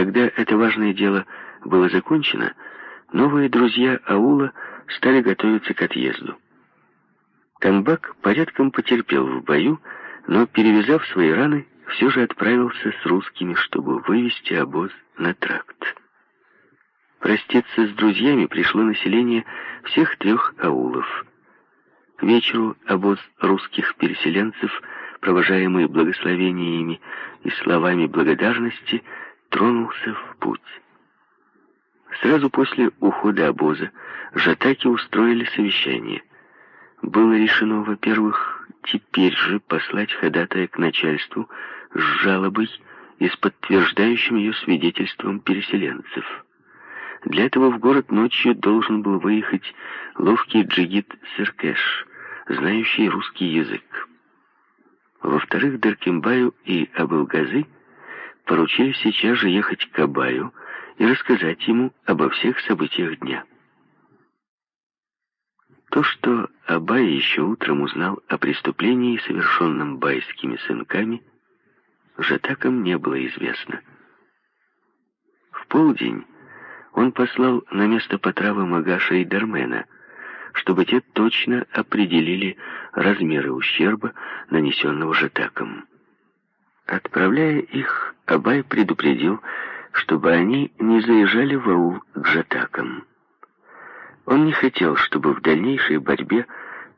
Когда это важное дело было закончено, новые друзья аула стали готовиться к отъезду. Камбак порядком потерпел в бою, но, перевязав свои раны, все же отправился с русскими, чтобы вывести обоз на тракт. Проститься с друзьями пришло население всех трех аулов. К вечеру обоз русских переселенцев, провожаемый благословениями и словами благодарности, тронулся в путь. Сразу после ухода обоза жатаки устроили совещание. Было решено, во-первых, теперь же послать ходатая к начальству с жалобой и с подтверждающим ее свидетельством переселенцев. Для этого в город ночью должен был выехать ловкий джигит Серкеш, знающий русский язык. Во-вторых, Даркимбаю и Абылгазы поручили сейчас же ехать к Абаю и рассказать ему обо всех событиях дня. То, что Абай еще утром узнал о преступлении, совершенном байскими сынками, жатакам не было известно. В полдень он послал на место потравы Магаша и Дармена, чтобы те точно определили размеры ущерба, нанесенного жатакам. Отправляя их, Абай предупредил, чтобы они не заезжали в аул к жатакам. Он не хотел, чтобы в дальнейшей борьбе,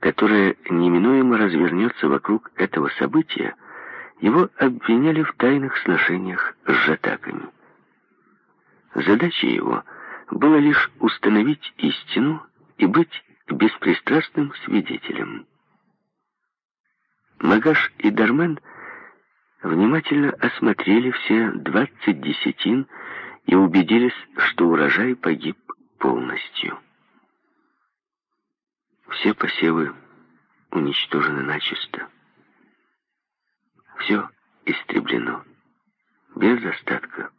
которая неминуемо развернется вокруг этого события, его обвиняли в тайных сношениях с жатаками. Задачей его было лишь установить истину и быть беспристрастным свидетелем. Магаш и Дармен внимательно осмотрели все двадцать десятин и убедились, что урожай погиб полностью. Все посевы уничтожены начисто. Все истреблено, без остатка.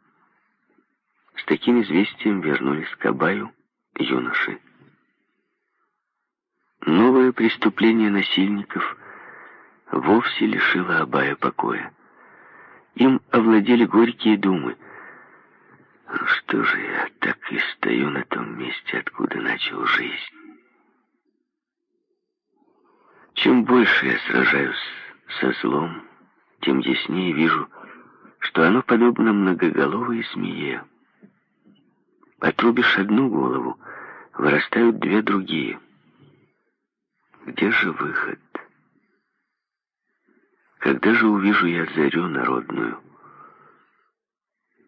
С таким известием вернулись к Абаю юноши. Новое преступление насильников вовсе лишило Абая покоя. Им овладели горькие думы. «Ну что же я так и стою на том месте, откуда начал жизнь? Чем больше я сражаюсь со злом, тем яснее вижу, что оно подобно многоголовой змее. Отрубишь одну голову, вырастают две другие. Где же выход? Когда же увижу я зарю народную?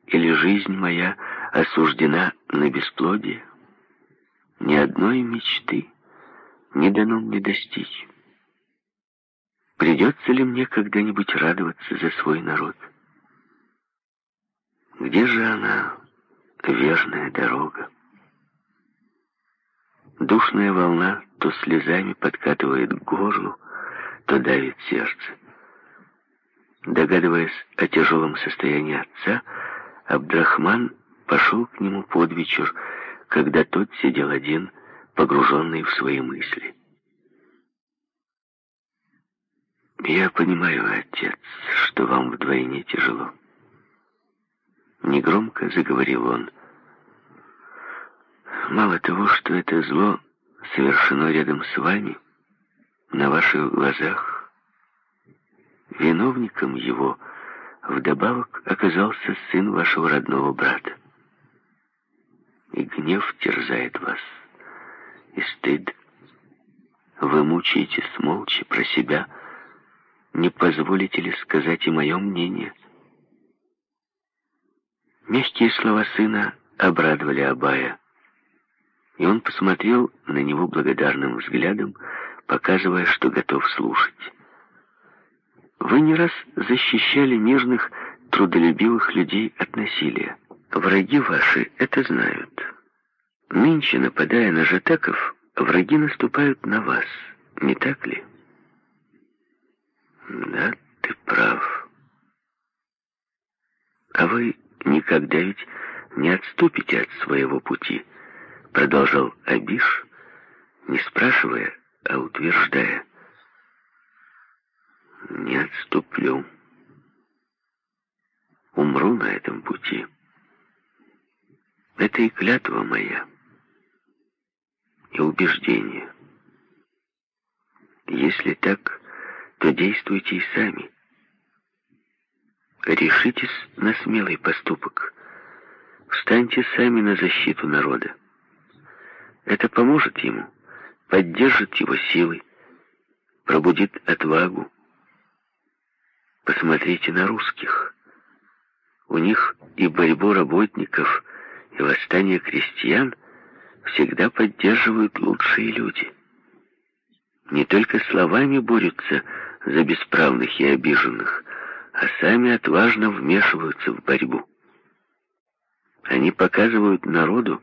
Или жизнь моя осуждена на бесплодие? Ни одной мечты не дано мне достичь. Придется ли мне когда-нибудь радоваться за свой народ? Где же она, верная дорога? Душная волна то слезами подкатывает к горлу, то давит сердце. Догадываясь о тяжелом состоянии отца, Абдрахман пошел к нему под вечер, когда тот сидел один, погруженный в свои мысли. «Я понимаю, отец, что вам вдвойне тяжело». Негромко заговорил он. «Мало того, что это зло совершено рядом с вами, на ваших глазах, виновником его вдобавок оказался сын вашего родного брата. И гнев терзает вас, и стыд. Вы мучаетесь молча про себя, — не позволите ли сказать и мое мнение?» Мягкие слова сына обрадовали Абая, и он посмотрел на него благодарным взглядом, показывая, что готов слушать. «Вы не раз защищали мирных, трудолюбивых людей от насилия. Враги ваши это знают. Нынче, нападая на жатаков, враги наступают на вас, не так ли?» Да, ты прав. А вы никогда ведь не отступите от своего пути, продолжал Абиш, не спрашивая, а утверждая. Не отступлю. Умру на этом пути. Это и клятва моя, и убеждение. Если так, то действуйте и сами. Решитесь на смелый поступок. Встаньте сами на защиту народа. Это поможет ему, поддержит его силы, пробудит отвагу. Посмотрите на русских. У них и борьбу работников, и восстание крестьян всегда поддерживают лучшие люди. Не только словами борются за бесправных и обиженных, а сами отважно вмешиваются в борьбу. Они показывают народу,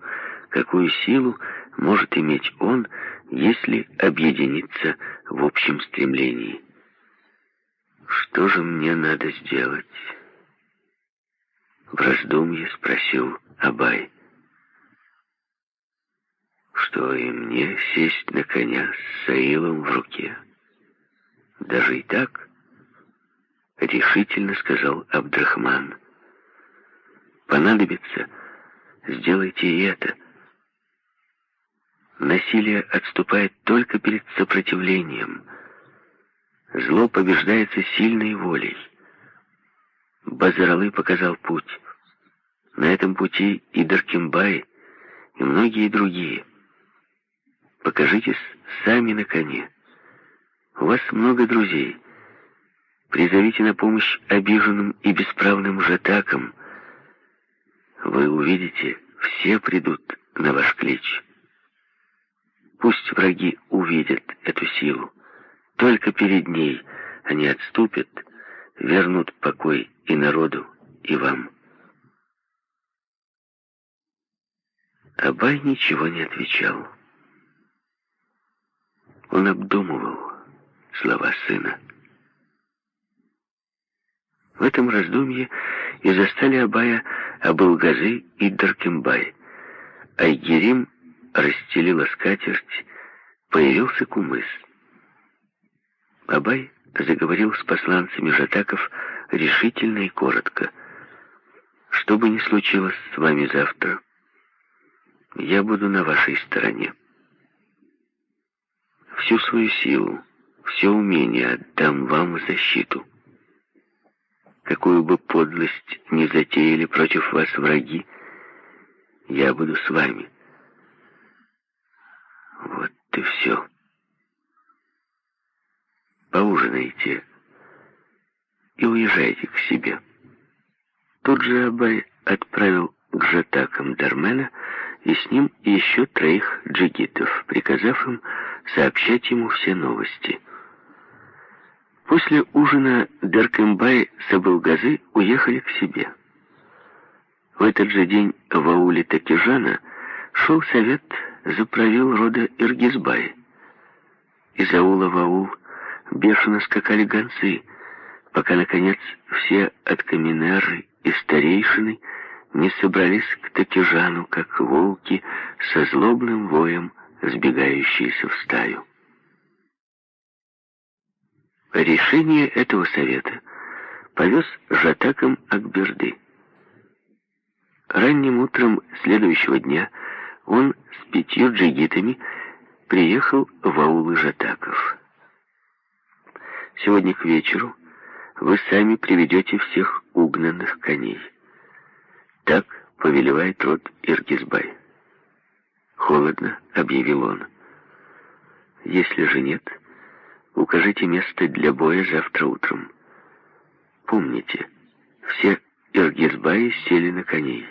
какую силу может иметь он, если объединиться в общем стремлении. Что же мне надо сделать? В раздумье спросил Абай. Что и мне сесть на коня с Саилом в руке? Даже и так, решительно сказал Абдрахман. Понадобится, сделайте и это. Насилие отступает только перед сопротивлением. Зло побеждается сильной волей. Базаралы показал путь. На этом пути и Даркимбай, и многие другие. Покажитесь сами на коне. У вас много друзей. Призовите на помощь обиженным и бесправным жатакам. Вы увидите, все придут на ваш клич. Пусть враги увидят эту силу. Только перед ней они отступят, вернут покой и народу, и вам. Абай ничего не отвечал. Он обдумывал слова сына. В этом раздумье и застали Абая Абылгазы и Даркембай. Айгерим расстелила скатерть, появился кумыс. Абай заговорил с посланцами жатаков решительно и коротко. «Что бы ни случилось с вами завтра, я буду на вашей стороне. Всю свою силу, все умение отдам вам в защиту. Какую бы подлость ни затеяли против вас враги, я буду с вами. Вот и все. Поужинайте и уезжайте к себе. Тут же Абай отправил к жатакам Дармена и с ним еще троих джигитов, приказав им сообщать ему все новости. После ужина Даркембай с Абылгазы уехали к себе. В этот же день в ауле Такижана шел совет за правил рода Иргизбай. Из аула в аул бешено скакали гонцы, пока, наконец, все от каменеры и старейшины не собрались к Такижану, как волки со злобным воем, сбегающиеся в стаю. Решение этого совета повез жатакам Акберды. Ранним утром следующего дня он с пятью джигитами приехал в аулы жатаков. Сегодня к вечеру вы сами приведете всех угнанных коней. Так повелевает род Иргизбай. Холодно, объявил он. Если же нет, укажите место для боя завтра утром. Помните, все Иргизбаи сели на коней.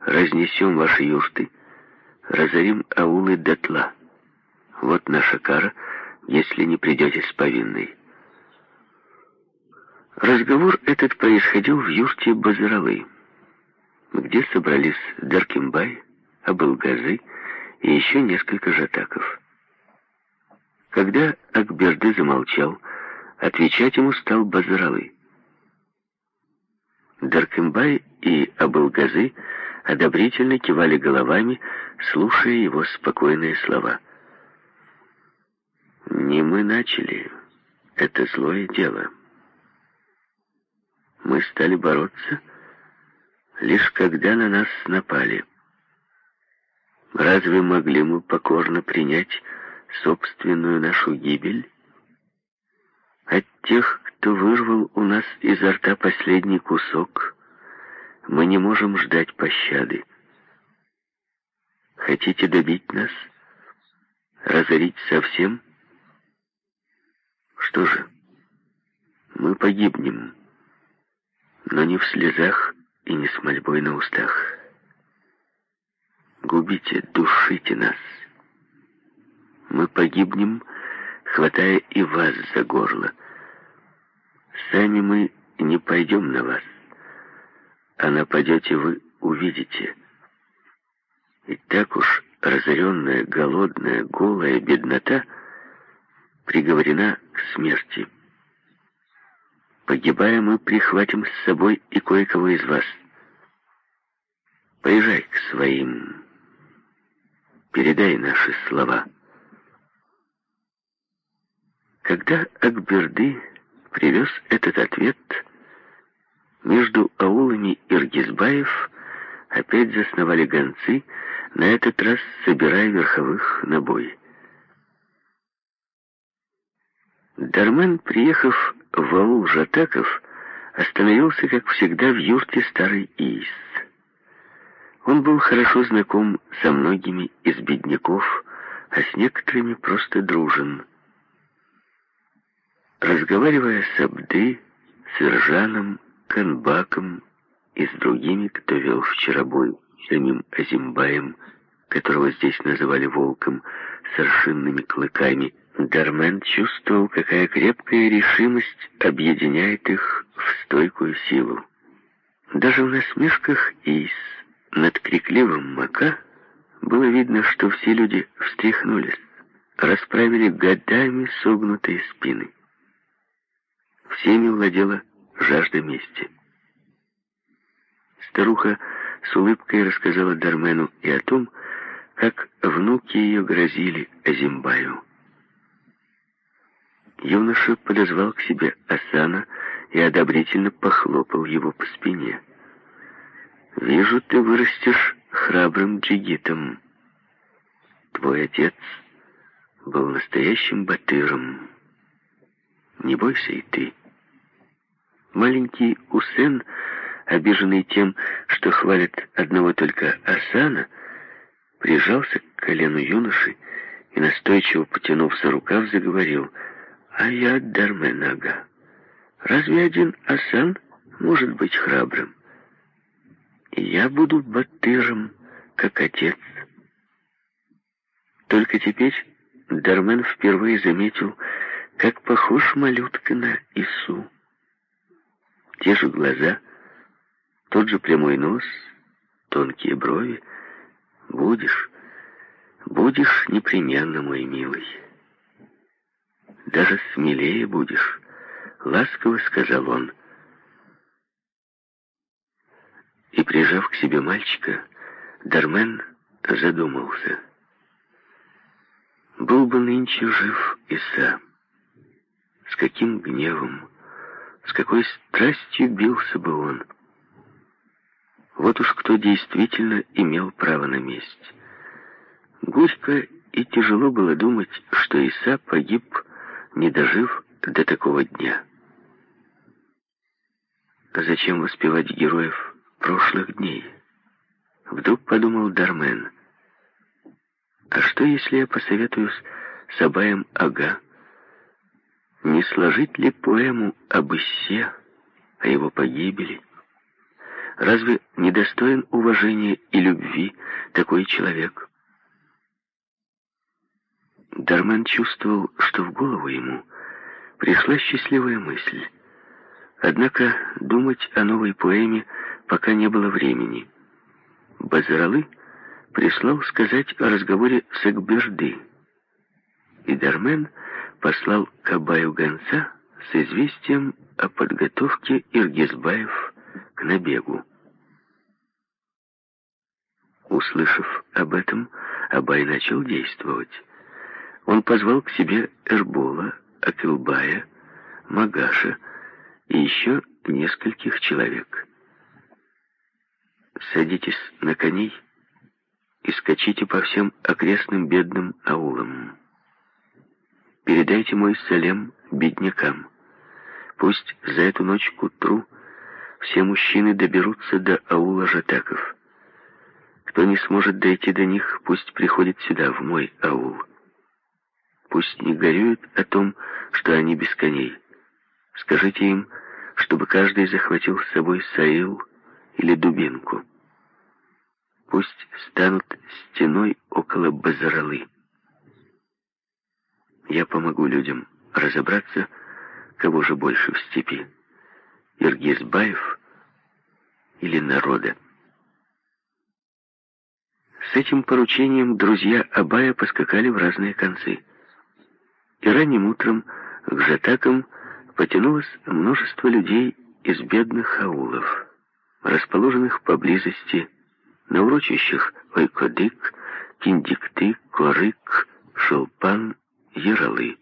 Разнесем ваши юрты, разорим аулы дотла. Вот наша кара, если не придете с повинной. Разговор этот происходил в юрте Базаралы, где собрались Даркимбай, Абылгазы и еще несколько жатаков. Когда Акберды замолчал, отвечать ему стал Базаралы. Даркимбай и Абылгазы одобрительно кивали головами, слушая его спокойные слова. «Не мы начали. Это злое дело. Мы стали бороться, лишь когда на нас напали. Разве могли мы покорно принять собственную нашу гибель? От тех, кто вырвал у нас изо рта последний кусок, мы не можем ждать пощады. Хотите добить нас? Разорить совсем? Что же, мы погибнем, но не в слезах и не с мольбой на устах. Губите, душите нас. Мы погибнем, хватая и вас за горло. Сами мы не пойдем на вас, а нападете вы, увидите. И так уж разоренная, голодная, голая беднота приговорена к смерти. Погибая, мы прихватим с собой и кое-кого из вас. Поезжай к своим. Передай наши слова. Когда Акберды привез этот ответ, между аулами Иргизбаев опять засновали гонцы, на этот раз собирая верховых на бой. Дармен, приехав в аул Жатаков, остановился, как всегда, в юрте старый Ис. Он был хорошо знаком со многими из бедняков, а с некоторыми просто дружен. Разговаривая с Абды, с Иржаном, Канбаком и с другими, кто вел вчера бой, самим Азимбаем, которого здесь называли волком, с аршинными клыками, Дармен чувствовал, какая крепкая решимость объединяет их в стойкую силу. Даже в насмешках Ис над крикливым Мака было видно, что все люди встряхнулись, расправили годами согнутые спины. Всеми владела жажда мести. Старуха с улыбкой рассказала Дармену и о том, как внуки ее грозили Азимбаю. Юноша подозвал к себе Асана и одобрительно похлопал его по спине. «Вижу, ты вырастешь храбрым джигитом. Твой отец был настоящим батыром. Не бойся и ты». Маленький Усен, обиженный тем, что хвалит одного только Асана, прижался к колену юноши и, настойчиво потянув за рукав, заговорил «А я Дарменага. Разве один Асан может быть храбрым? Я буду батыром, как отец». Только теперь Дармен впервые заметил, как похож малютка на Ису. Те же глаза, тот же прямой нос, тонкие брови. Будешь, будешь непременно, мой милый. Даже смелее будешь, ласково сказал он. И, прижав к себе мальчика, Дармен задумался. Был бы нынче жив Иса, с каким гневом, с какой страстью бился бы он. Вот уж кто действительно имел право на месть. Горько и тяжело было думать, что Иса погиб, не дожив до такого дня. А зачем воспевать героев прошлых дней? Вдруг подумал Дармен. А что, если я посоветуюсь с Абаем Ага, не сложить ли поэму об Иссе, о его погибели? Разве недостоин уважения и любви такой человек? Дармен чувствовал, что в голову ему пришла счастливая мысль. Однако думать о новой поэме пока не было времени. Базаралы прислал сказать о разговоре с Экбежды, и Дармен послал Кабаю гонца с известием о подготовке Иргизбаев к набегу. Услышав об этом, Абай начал действовать. Он позвал к себе Эрбола, Акилбая, Магаша и еще нескольких человек. «Садитесь на коней и скачите по всем окрестным бедным аулам. Передайте мой салем беднякам. Пусть за эту ночь к утру все мужчины доберутся до аула жатаков. Кто не сможет дойти до них, пусть приходит сюда, в мой аул. Пусть не горюют о том, что они без коней. Скажите им, чтобы каждый захватил с собой саил или дубинку. Пусть станут стеной около Базаралы. Я помогу людям разобраться, кого же больше в степи, Иргизбаев или народа. С этим поручением друзья Абая поскакали в разные концы. И ранним утром к жатакам потянулось множество людей из бедных аулов, расположенных поблизости, на урочищах Ойкодык, Киндикты, Корык, Шелпан, Яралы.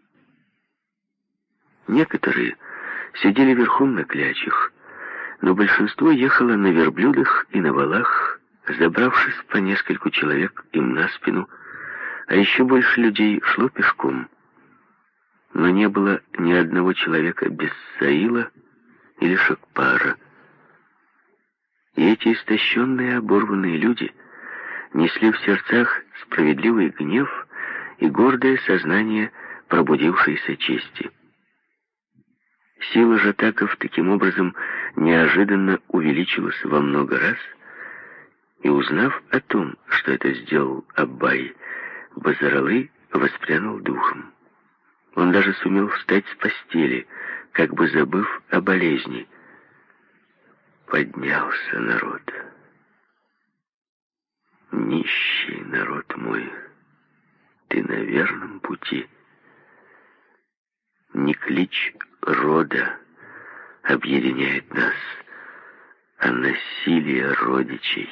Некоторые сидели верхом на клячах, но большинство ехало на верблюдах и на валах, забравшись по нескольку человек им на спину, а еще больше людей шло пешком. Но не было ни одного человека без Саила или Шакпара. И эти истощенные, оборванные люди несли в сердцах справедливый гнев и гордое сознание пробудившейся чести. Сила жатаков таким образом неожиданно увеличилась во много раз, и узнав о том, что это сделал Аббай, Базаралы воспрянул духом. Он даже сумел встать с постели, как бы забыв о болезни. Поднялся народ. Нищий народ мой, ты на верном пути. Не клич рода объединяет нас, а насилие родичей.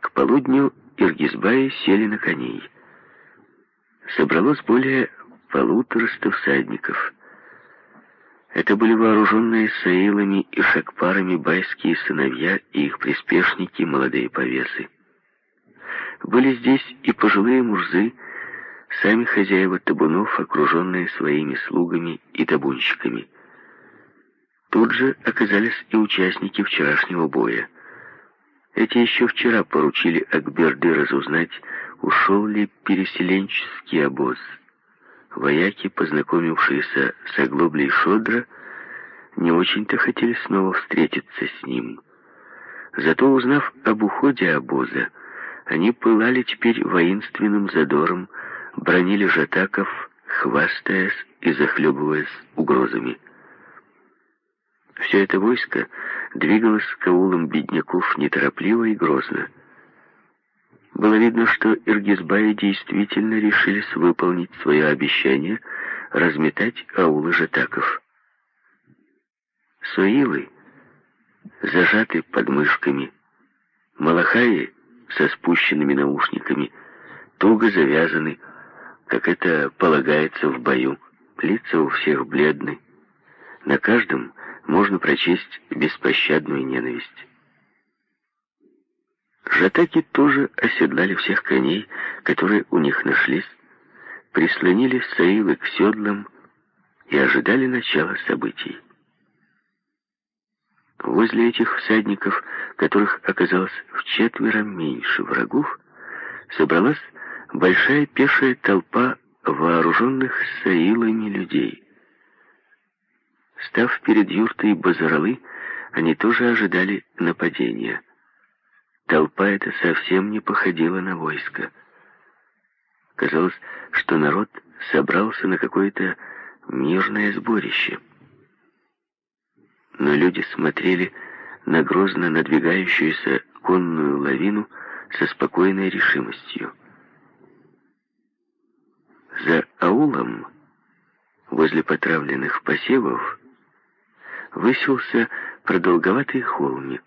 К полудню Иргизбаи сели на коней. Собралось более полутораста всадников. Это были вооруженные саилами и шакпарами байские сыновья и их приспешники, молодые повесы. Были здесь и пожилые мурзы, сами хозяева табунов, окруженные своими слугами и табунщиками. Тут же оказались и участники вчерашнего боя. Эти еще вчера поручили Акберды разузнать, ушел ли переселенческий обоз. Вояки, познакомившиеся с оглоблей Шодра, не очень-то хотели снова встретиться с ним. Зато, узнав об уходе обоза, они пылали теперь воинственным задором, бронили жатаков, хвастаясь и захлебываясь угрозами. Все это войско двигалось к аулам бедняков неторопливо и грозно. Было видно, что Иргизбаи действительно решились выполнить свое обещание разметать аулы жатаков. Суилы зажаты подмышками, малахаи со спущенными наушниками, туго завязаны, как это полагается в бою. Лица у всех бледны. На каждом можно прочесть беспощадную ненависть. Жатаки тоже оседлали всех коней, которые у них нашлись, прислонили саилы к седлам и ожидали начала событий. Возле этих всадников, которых оказалось в четверо меньше врагов, собралась большая пешая толпа вооруженных саилами людей. Став перед юртой Базаралы, они тоже ожидали нападения. Толпа эта совсем не походила на войско. Казалось, что народ собрался на какое-то мирное сборище. Но люди смотрели на грозно надвигающуюся конную лавину со спокойной решимостью. За аулом, возле потравленных посевов, высился продолговатый холмик.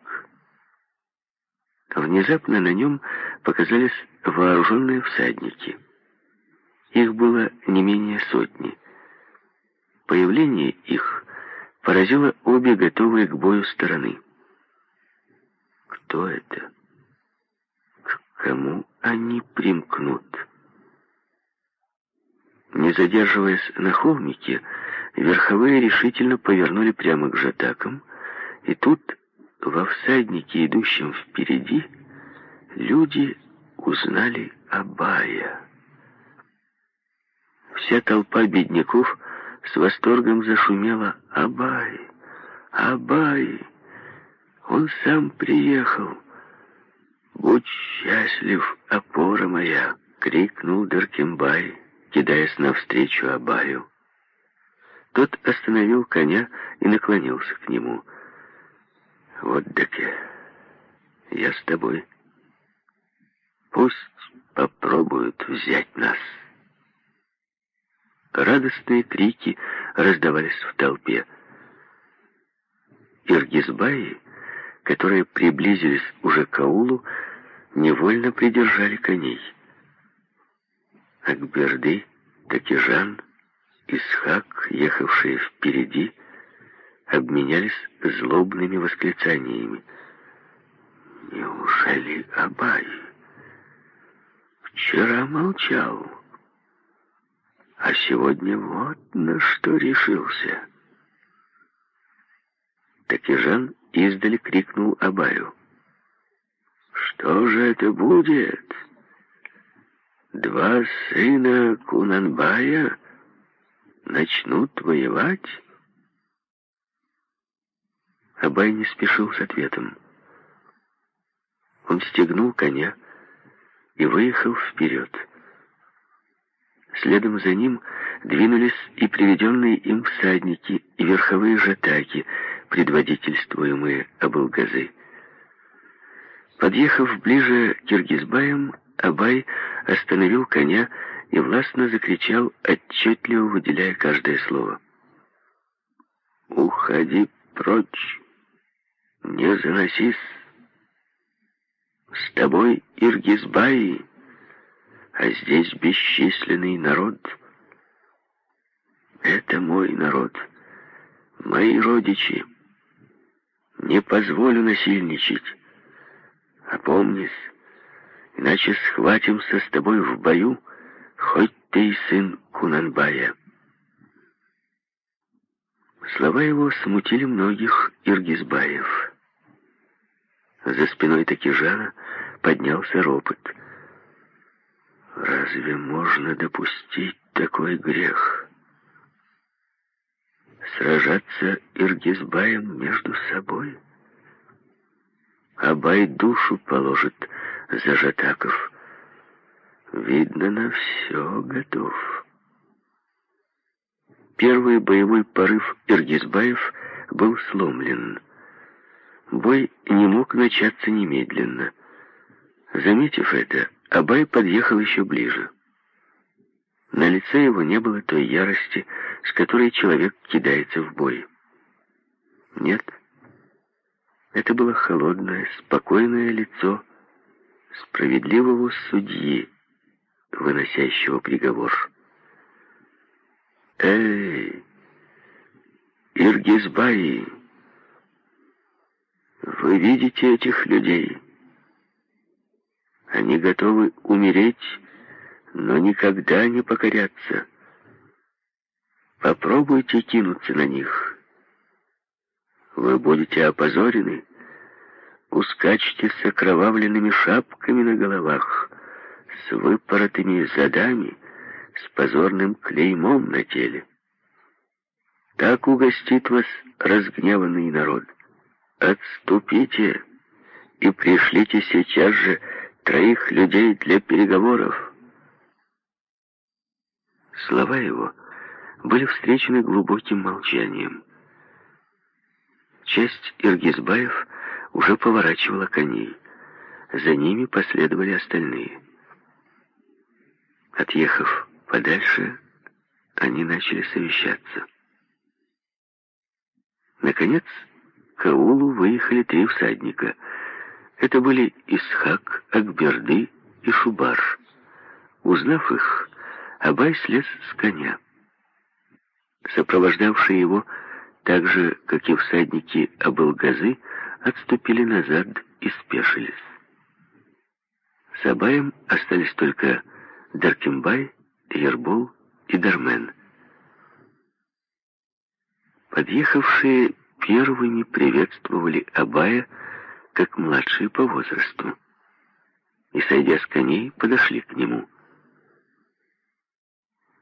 Внезапно на нем показались вооруженные всадники. Их было не менее сотни. Появление их поразило обе готовые к бою стороны. Кто это? кому они примкнут. Не задерживаясь на холмике, верховые решительно повернули прямо к жатакам, и тут, во всаднике, идущем впереди, люди узнали Абая. Вся толпа бедняков с восторгом зашумела «Абай! Абай! Он сам приехал!» «Будь счастлив, опора моя!» — крикнул Даркембай, кидаясь навстречу Абаю. Тот остановил коня и наклонился к нему. «Вот, Деке, я с тобой. Пусть попробуют взять нас». Радостные крики раздавались в толпе. Иргизбаи, которые приблизились уже к аулу, невольно придержали коней. Акберды, Такижан, Исхак, ехавшие впереди, обменялись злобными восклицаниями. «Неужели Абай вчера молчал?» А сегодня вот на что решился. Такижан издали крикнул Абаю. «Что же это будет? Два сына Кунанбая начнут воевать?» Абай не спешил с ответом. Он стегнул коня и выехал вперед. Следом за ним двинулись и приведенные им всадники, и верховые жатаки, предводительствуемые Абылгазы. Подъехав ближе к Киргизбаям, Абай остановил коня и властно закричал, отчетливо выделяя каждое слово. «Уходи прочь! Не заносись! С тобой Иргизбаи!» а здесь бесчисленный народ. Это мой народ, мои родичи. Не позволю насильничать. Опомнись, иначе схватимся с тобой в бою, хоть ты и сын Кунанбая. Слова его смутили многих иргизбаев. За спиной Такижана поднялся ропот — Разве можно допустить такой грех? Сражаться Иргизбаем между собой? Абай душу положит за жатаков. Видно, на все готов. Первый боевой порыв Иргизбаев был сломлен. Бой не мог начаться немедленно. Заметив это, Абай подъехал еще ближе. На лице его не было той ярости, с которой человек кидается в бой. Нет, это было холодное, спокойное лицо справедливого судьи, выносящего приговор. «Эй, Иргизбаи, вы видите этих людей?» Они готовы умереть, но никогда не покорятся. Попробуйте кинуться на них. Вы будете опозорены, ускачете с окровавленными шапками на головах, с выпоротыми задами, с позорным клеймом на теле. Так угостит вас разгневанный народ. Отступите и пришлите сейчас же троих людей для переговоров. Слова его были встречены глубоким молчанием. Часть Иргизбаев уже поворачивала коней. За ними последовали остальные. Отъехав подальше, они начали совещаться. Наконец, к аулу выехали три всадника — это были Исхак, Акберды и Шубар. Узнав их, Абай слез с коня. Сопровождавшие его, так же, как и всадники Абылгазы, отступили назад и спешились. С Абаем остались только Даркимбай, Ербол и Дармен. Подъехавшие первыми приветствовали Абая как младшие по возрасту и, сойдя с коней, подошли к нему.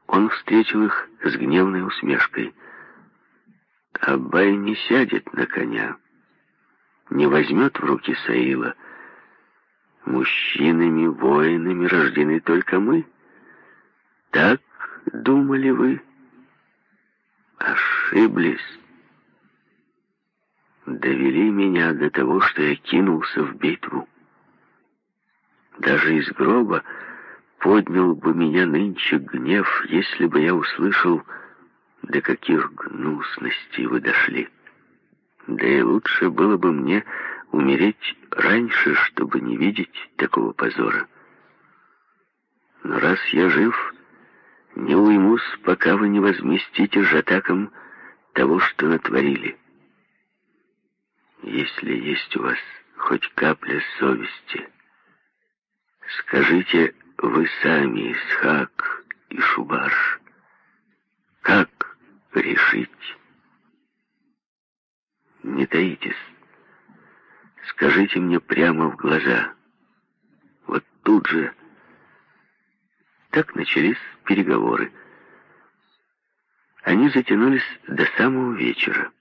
Он встретил их с гневной усмешкой. Абай не сядет на коня, не возьмет в руки Саила. Мужчинами, воинами рождены только мы. Так думали вы? Ошиблись. Довели меня до того, что я кинулся в битву. Даже из гроба поднял бы меня нынче гнев, если бы я услышал, до каких гнусностей вы дошли. Да и лучше было бы мне умереть раньше, чтобы не видеть такого позора. Но раз я жив, не уймусь, пока вы не возместите жатакам того, что натворили. Если есть у вас хоть капля совести, Скажите вы сами, Исхак и Шубаш, как решить? Не таитесь. Скажите мне прямо в глаза. Вот тут же. Так начались переговоры. Они затянулись до самого вечера.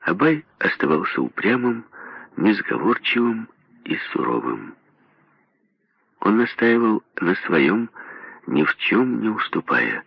Абай оставался упрямым, несговорчивым и суровым. Он настаивал на своем, ни в чем не уступая.